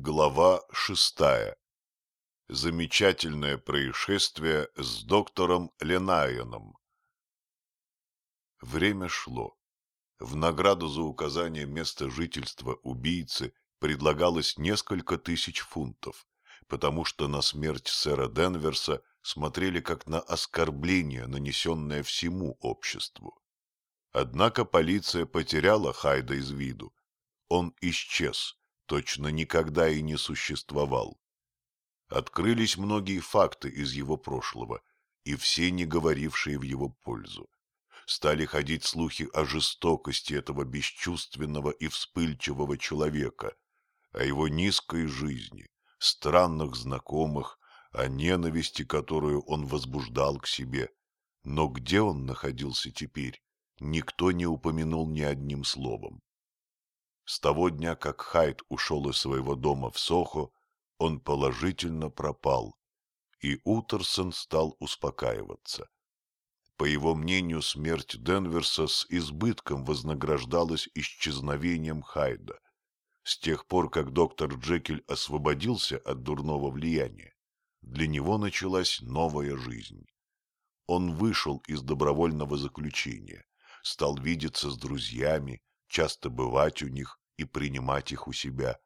Глава шестая. Замечательное происшествие с доктором Ленайоном. Время шло. В награду за указание места жительства убийцы предлагалось несколько тысяч фунтов, потому что на смерть сэра Денверса смотрели как на оскорбление, нанесенное всему обществу. Однако полиция потеряла Хайда из виду. Он исчез, точно никогда и не существовал. Открылись многие факты из его прошлого, и все не говорившие в его пользу. Стали ходить слухи о жестокости этого бесчувственного и вспыльчивого человека, о его низкой жизни, странных знакомых, о ненависти, которую он возбуждал к себе. Но где он находился теперь, никто не упомянул ни одним словом. С того дня, как Хайд ушел из своего дома в Сохо, он положительно пропал, и Утерсон стал успокаиваться. По его мнению, смерть Денверса с избытком вознаграждалась исчезновением Хайда. С тех пор, как доктор Джекиль освободился от дурного влияния, для него началась новая жизнь. Он вышел из добровольного заключения, стал видеться с друзьями, часто бывать у них и принимать их у себя.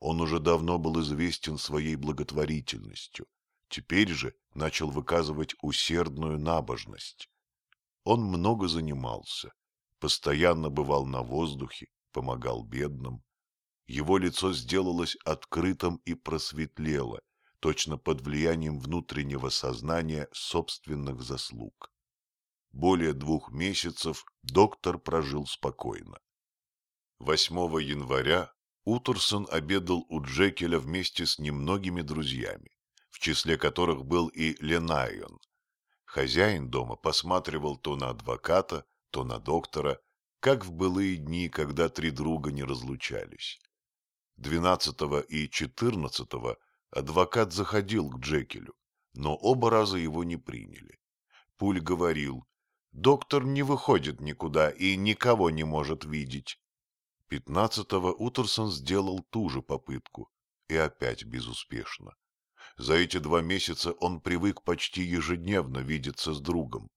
Он уже давно был известен своей благотворительностью, теперь же начал выказывать усердную набожность. Он много занимался, постоянно бывал на воздухе, помогал бедным. Его лицо сделалось открытым и просветлело, точно под влиянием внутреннего сознания собственных заслуг. Более двух месяцев доктор прожил спокойно. 8 января Утерсон обедал у Джекеля вместе с немногими друзьями, в числе которых был и Ленайон. Хозяин дома посматривал то на адвоката, то на доктора, как в былые дни, когда три друга не разлучались. 12 и 14 адвокат заходил к Джекелю, но оба раза его не приняли. Пуль говорил, Доктор не выходит никуда и никого не может видеть. Пятнадцатого Утерсон сделал ту же попытку, и опять безуспешно. За эти два месяца он привык почти ежедневно видеться с другом,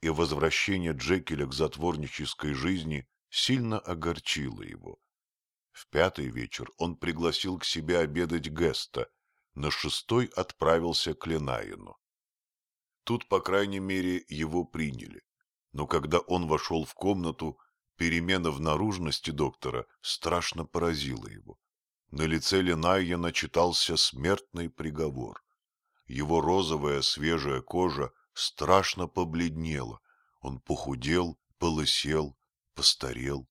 и возвращение Джекеля к затворнической жизни сильно огорчило его. В пятый вечер он пригласил к себе обедать Геста, на шестой отправился к Ленаину. Тут, по крайней мере, его приняли но когда он вошел в комнату, перемена в наружности доктора страшно поразила его. На лице Ленайена читался смертный приговор. Его розовая свежая кожа страшно побледнела, он похудел, полысел, постарел.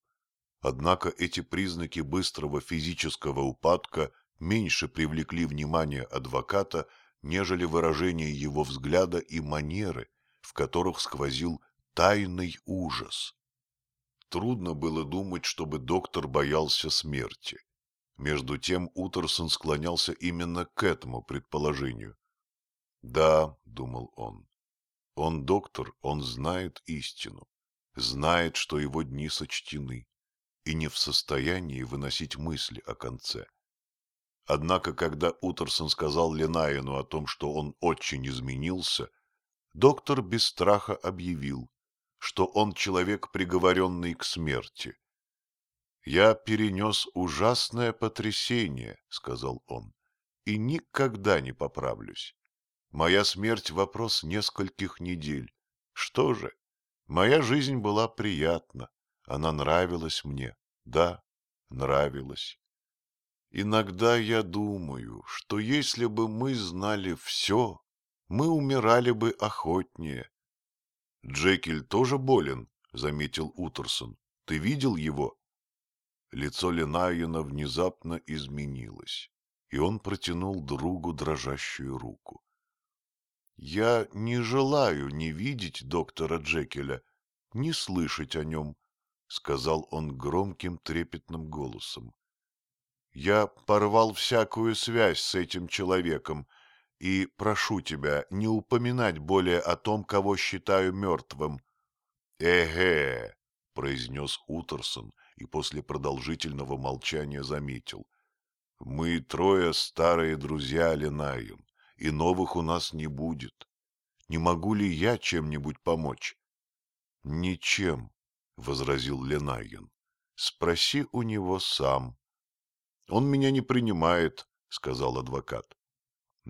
Однако эти признаки быстрого физического упадка меньше привлекли внимание адвоката, нежели выражение его взгляда и манеры, в которых сквозил тайный ужас. Трудно было думать, чтобы доктор боялся смерти. Между тем Утерсон склонялся именно к этому предположению. «Да», — думал он, — «он доктор, он знает истину, знает, что его дни сочтены, и не в состоянии выносить мысли о конце». Однако, когда Утерсон сказал Ленайену о том, что он очень изменился, доктор без страха объявил, что он человек, приговоренный к смерти. «Я перенес ужасное потрясение», — сказал он, — «и никогда не поправлюсь. Моя смерть — вопрос нескольких недель. Что же, моя жизнь была приятна, она нравилась мне, да, нравилась. Иногда я думаю, что если бы мы знали все, мы умирали бы охотнее, Джекиль тоже болен, — заметил Утерсон. — Ты видел его? Лицо Ленайена внезапно изменилось, и он протянул другу дрожащую руку. — Я не желаю ни видеть доктора Джекиля, ни слышать о нем, — сказал он громким трепетным голосом. — Я порвал всякую связь с этим человеком, и прошу тебя не упоминать более о том, кого считаю мертвым. «Эге!» — произнес Утерсон и после продолжительного молчания заметил. Мы трое старые друзья, Ленайон, и новых у нас не будет. Не могу ли я чем-нибудь помочь? — Ничем, — возразил Ленайон. — Спроси у него сам. — Он меня не принимает, — сказал адвокат. —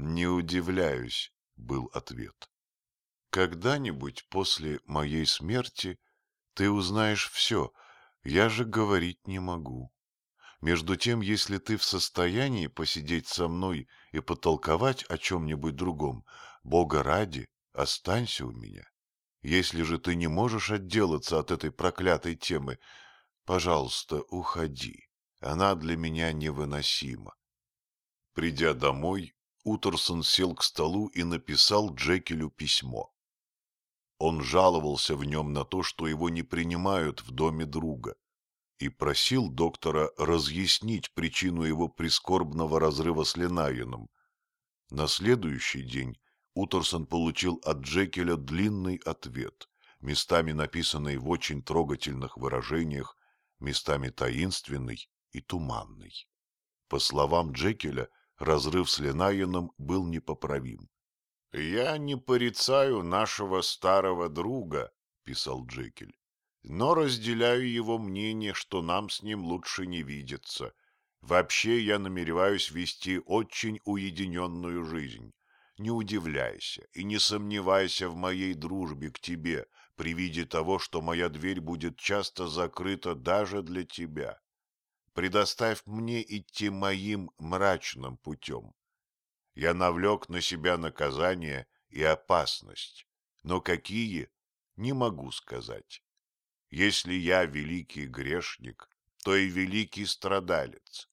Не удивляюсь, — был ответ. — Когда-нибудь после моей смерти ты узнаешь все, я же говорить не могу. Между тем, если ты в состоянии посидеть со мной и потолковать о чем-нибудь другом, Бога ради, останься у меня. Если же ты не можешь отделаться от этой проклятой темы, пожалуйста, уходи. Она для меня невыносима. Придя домой, Утерсон сел к столу и написал Джекелю письмо. Он жаловался в нем на то, что его не принимают в доме друга и просил доктора разъяснить причину его прискорбного разрыва с Ленавином. На следующий день Утерсон получил от Джекеля длинный ответ, местами написанный в очень трогательных выражениях, местами таинственный и туманный. По словам Джекеля, разрыв с Ленайеном был непоправим. «Я не порицаю нашего старого друга», — писал Джекель но разделяю его мнение, что нам с ним лучше не видеться. Вообще я намереваюсь вести очень уединенную жизнь. Не удивляйся и не сомневайся в моей дружбе к тебе при виде того, что моя дверь будет часто закрыта даже для тебя. Предоставь мне идти моим мрачным путем. Я навлек на себя наказание и опасность, но какие, не могу сказать. Если я великий грешник, то и великий страдалец.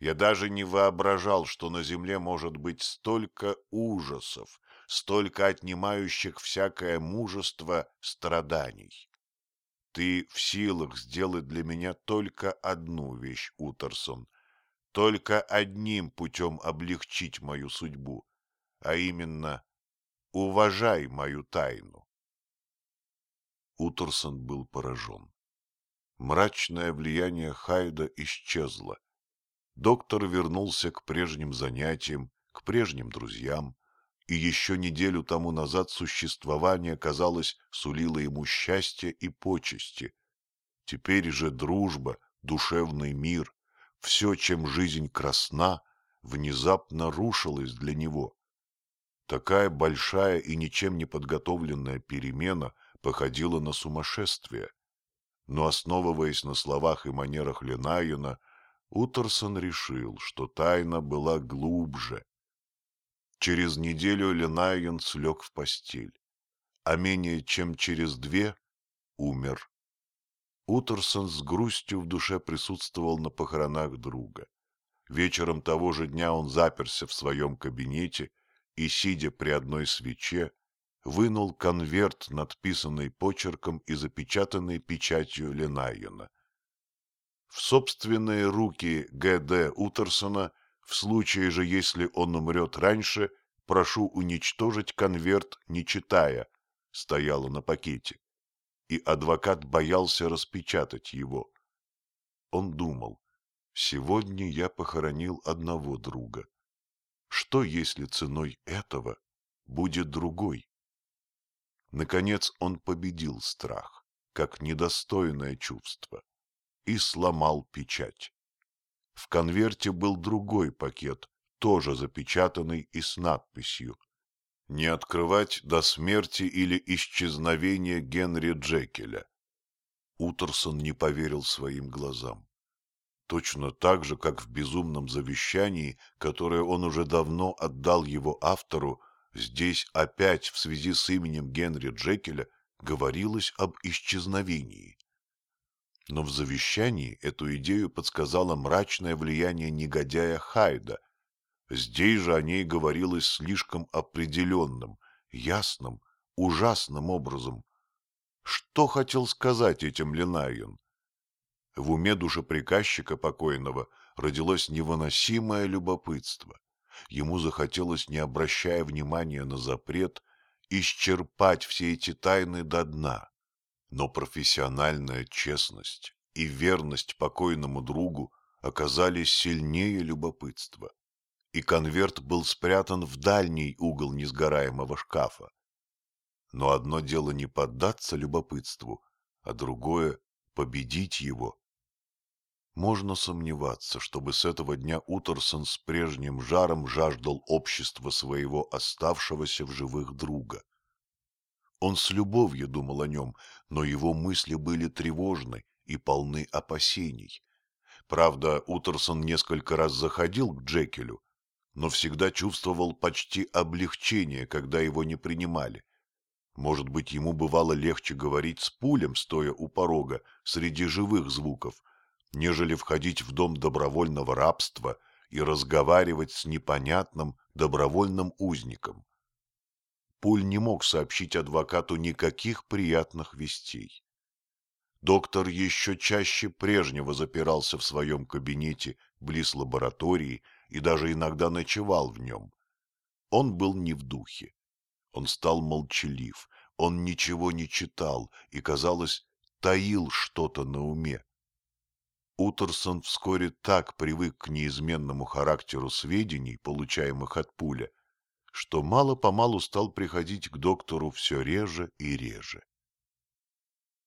Я даже не воображал, что на земле может быть столько ужасов, столько отнимающих всякое мужество страданий. Ты в силах сделать для меня только одну вещь, Утерсон, только одним путем облегчить мою судьбу, а именно уважай мою тайну. Утерсон был поражен. Мрачное влияние Хайда исчезло. Доктор вернулся к прежним занятиям, к прежним друзьям, и еще неделю тому назад существование, казалось, сулило ему счастье и почести. Теперь же дружба, душевный мир, все, чем жизнь красна, внезапно рушилось для него. Такая большая и ничем не подготовленная перемена — походило на сумасшествие. Но, основываясь на словах и манерах Ленайена, Утерсон решил, что тайна была глубже. Через неделю Ленайен слег в постель, а менее чем через две умер. Утерсон с грустью в душе присутствовал на похоронах друга. Вечером того же дня он заперся в своем кабинете и, сидя при одной свече, вынул конверт, надписанный почерком и запечатанный печатью Ленайена. В собственные руки Г.Д. Утерсона, в случае же, если он умрет раньше, прошу уничтожить конверт, не читая, стояло на пакете. И адвокат боялся распечатать его. Он думал, сегодня я похоронил одного друга. Что, если ценой этого будет другой? Наконец он победил страх, как недостойное чувство, и сломал печать. В конверте был другой пакет, тоже запечатанный и с надписью «Не открывать до смерти или исчезновения Генри Джекеля». Утерсон не поверил своим глазам. Точно так же, как в безумном завещании, которое он уже давно отдал его автору, Здесь опять в связи с именем Генри Джекеля говорилось об исчезновении. Но в завещании эту идею подсказало мрачное влияние негодяя Хайда. Здесь же о ней говорилось слишком определенным, ясным, ужасным образом. Что хотел сказать этим Ленайон? В уме душеприказчика покойного родилось невыносимое любопытство. Ему захотелось, не обращая внимания на запрет, исчерпать все эти тайны до дна. Но профессиональная честность и верность покойному другу оказались сильнее любопытства, и конверт был спрятан в дальний угол несгораемого шкафа. Но одно дело не поддаться любопытству, а другое — победить его. Можно сомневаться, чтобы с этого дня Утерсон с прежним жаром жаждал общества своего оставшегося в живых друга. Он с любовью думал о нем, но его мысли были тревожны и полны опасений. Правда, Утерсон несколько раз заходил к Джекелю, но всегда чувствовал почти облегчение, когда его не принимали. Может быть, ему бывало легче говорить с пулем, стоя у порога, среди живых звуков, нежели входить в дом добровольного рабства и разговаривать с непонятным добровольным узником. Пуль не мог сообщить адвокату никаких приятных вестей. Доктор еще чаще прежнего запирался в своем кабинете близ лаборатории и даже иногда ночевал в нем. Он был не в духе. Он стал молчалив, он ничего не читал и, казалось, таил что-то на уме. Утерсон вскоре так привык к неизменному характеру сведений, получаемых от пуля, что мало-помалу стал приходить к доктору все реже и реже.